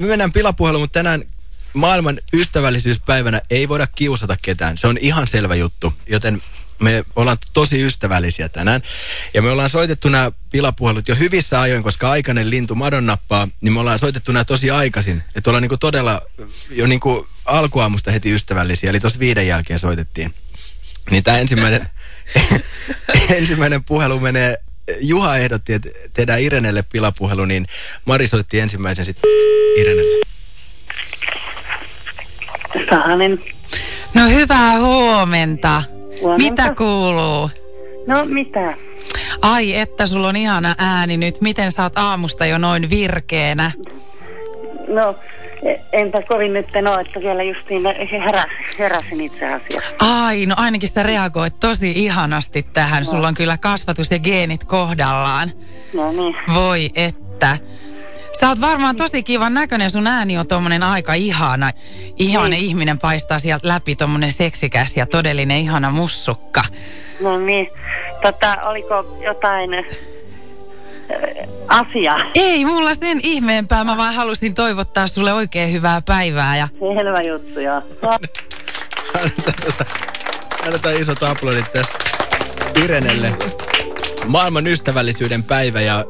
me mennään pilapuheluun, mutta tänään maailman ystävällisyyspäivänä ei voida kiusata ketään. Se on ihan selvä juttu, joten me ollaan tosi ystävällisiä tänään. Ja me ollaan soitettu nämä pilapuhelut jo hyvissä ajoin, koska aikainen lintu madonnappaa, niin me ollaan soitettu nämä tosi aikaisin. Että ollaan niinku todella jo niinku alkuaamusta heti ystävällisiä, eli tuossa viiden jälkeen soitettiin. Niin tämä ensimmäinen, ensimmäinen puhelu menee, Juha ehdotti, että tehdään Irenelle pilapuhelu, niin Mari soitti ensimmäisen sitten Irenelle. Sahanen. No hyvää huomenta. Huomenta. Mitä kuuluu? No mitä? Ai että sulla on ihana ääni nyt. Miten sä oot aamusta jo noin virkeänä? No enpä kovin nyt no, että vielä justiin heräs, heräsin itse asiassa. Ai, no ainakin sä reagoit tosi ihanasti tähän. Sulla on kyllä kasvatus ja geenit kohdallaan. No niin. Voi että. Sä oot varmaan tosi kivan näköinen, sun ääni on tommonen aika ihana. Ihana Niin. ihminen paistaa sieltä läpi, tommonen seksikäs ja todellinen ihana mussukka. No niin. Tota, oliko jotain asiaa? Ei mulla sen ihmeempää, mä vaan halusin toivottaa sulle oikein hyvää päivää ja Selvä juttu, joo. Annetaan isot aplodit tästä Irenelle. Maailman ystävällisyyden päivä ja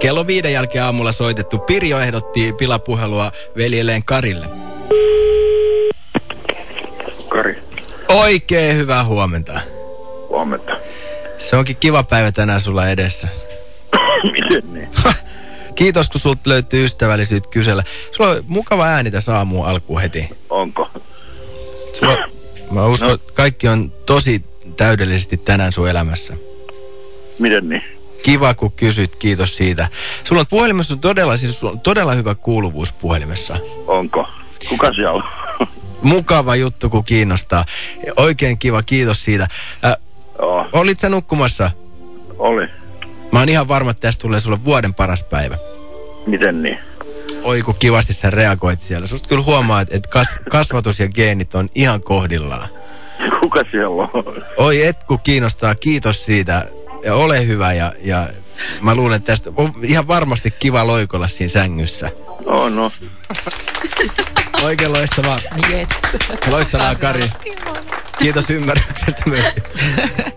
kello viiden jälkeen aamulla soitettu. Pirjo ehdotti pilapuhelua veljelleen Karille. Kari, Oikein hyvää huomenta. huomenta. Se onkin kiva päivä tänään sulla edessä. Miten niin? Kiitos, kun sulta löytyy ystävällisyyttä kysellä. Sulla on mukava ääni tässä aamuun alkuun heti. Onko? Sulla, mä uskon, No. että kaikki on tosi täydellisesti tänään sun elämässä. Miten niin? Kiva, kun kysyt. Kiitos siitä. Sulla on puhelimessa todella, siis sulla on todella hyvä kuuluvuus puhelimessa. Onko? Kuka siellä on? Mukava juttu, kun kiinnostaa. Oikein kiva, kiitos siitä. Äh, Joo, olit sä nukkumassa? oli. Mä oon ihan varma, että tästä tulee sulle vuoden paras päivä. Miten niin? Oi, kun kivasti sä reagoit siellä. Susta kyllä huomaa, että et kas, kasvatus ja geenit on ihan kohdillaan. Kuka siellä on? Oi, et kun kiinnostaa. Kiitos siitä. Ja ole hyvä ja, ja mä luulen, että tästä on ihan varmasti kiva loikolla siinä sängyssä. Oh, no. Oikein loistavaa. yes. Loistavaa, Kari. Kiitos ymmärryksestä myös.